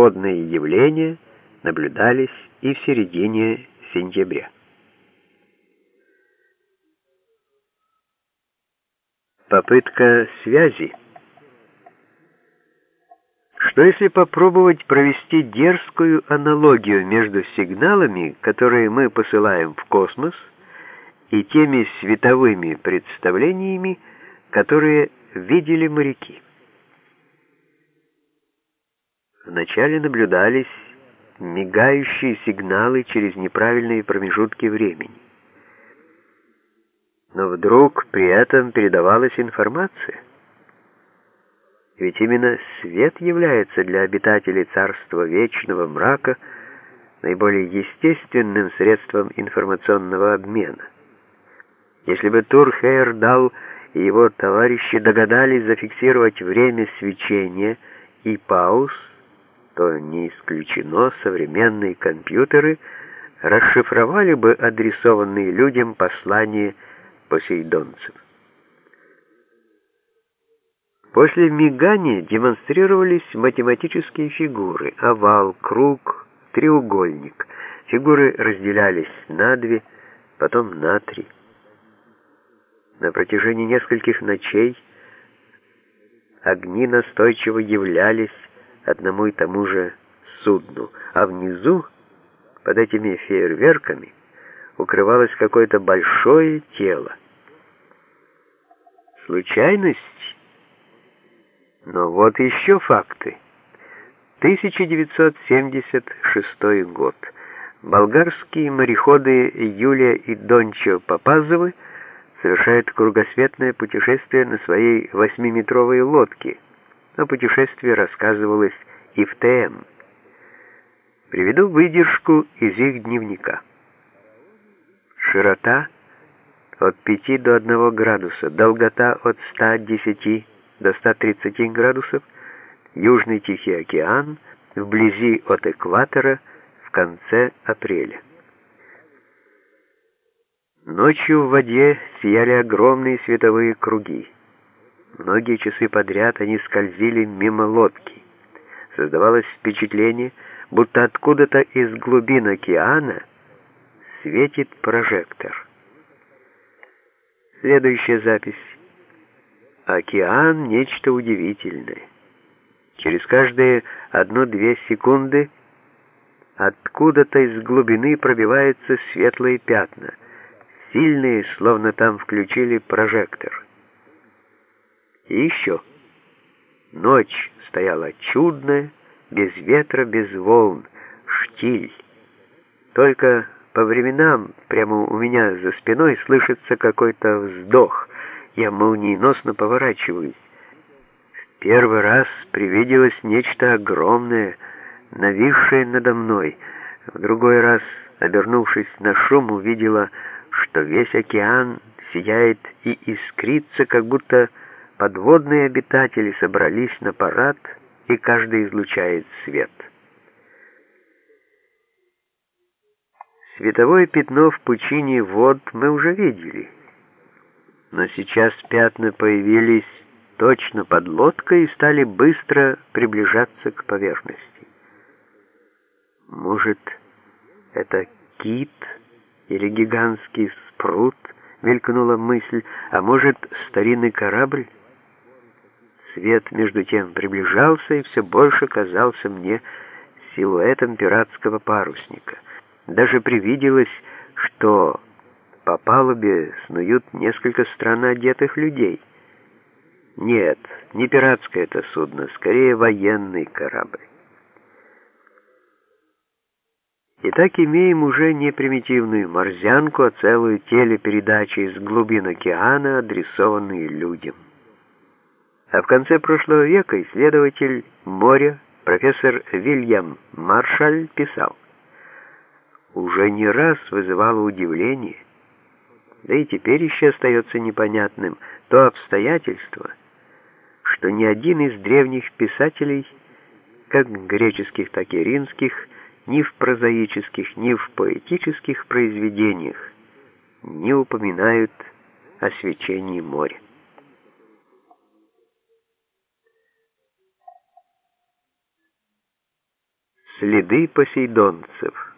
сходные явления наблюдались и в середине сентября. Попытка связи. Что если попробовать провести дерзкую аналогию между сигналами, которые мы посылаем в космос, и теми световыми представлениями, которые видели моряки? Вначале наблюдались мигающие сигналы через неправильные промежутки времени. Но вдруг при этом передавалась информация. Ведь именно свет является для обитателей царства вечного мрака наиболее естественным средством информационного обмена. Если бы Турхейр дал и его товарищи догадались зафиксировать время свечения и пауз, то не исключено современные компьютеры расшифровали бы адресованные людям послания посейдонцев. После мигания демонстрировались математические фигуры: овал, круг, треугольник. Фигуры разделялись на две, потом на три. На протяжении нескольких ночей огни настойчиво являлись одному и тому же судну, а внизу, под этими фейерверками, укрывалось какое-то большое тело. Случайность? Но вот еще факты. 1976 год. Болгарские мореходы Юлия и Дончо Попазовы совершают кругосветное путешествие на своей восьмиметровой лодке – о путешествии рассказывалось и в ТМ. Приведу выдержку из их дневника. Широта от 5 до 1 градуса, долгота от 110 до 130 градусов, Южный Тихий океан, вблизи от экватора в конце апреля. Ночью в воде сияли огромные световые круги. Многие часы подряд они скользили мимо лодки. Создавалось впечатление, будто откуда-то из глубин океана светит прожектор. Следующая запись. Океан — нечто удивительное. Через каждые одну-две секунды откуда-то из глубины пробиваются светлые пятна, сильные, словно там включили прожектор. И еще. Ночь стояла чудная, без ветра, без волн, штиль. Только по временам прямо у меня за спиной слышится какой-то вздох. Я молниеносно поворачиваюсь. В первый раз привиделось нечто огромное, нависшее надо мной. В другой раз, обернувшись на шум, увидела, что весь океан сияет и искрится, как будто Подводные обитатели собрались на парад, и каждый излучает свет. Световое пятно в пучине вод мы уже видели, но сейчас пятна появились точно под лодкой и стали быстро приближаться к поверхности. Может, это кит или гигантский спрут, мелькнула мысль, а может, старинный корабль? Свет, между тем, приближался и все больше казался мне силуэтом пиратского парусника. Даже привиделось, что по палубе снуют несколько странно одетых людей. Нет, не пиратское это судно, скорее военный корабль. Итак, имеем уже не примитивную морзянку, а целую телепередачу из глубин океана, адресованную людям. А в конце прошлого века исследователь моря профессор Вильям Маршаль писал, уже не раз вызывало удивление, да и теперь еще остается непонятным то обстоятельство, что ни один из древних писателей, как греческих, так и римских, ни в прозаических, ни в поэтических произведениях не упоминают о свечении моря. Следы посейдонцев.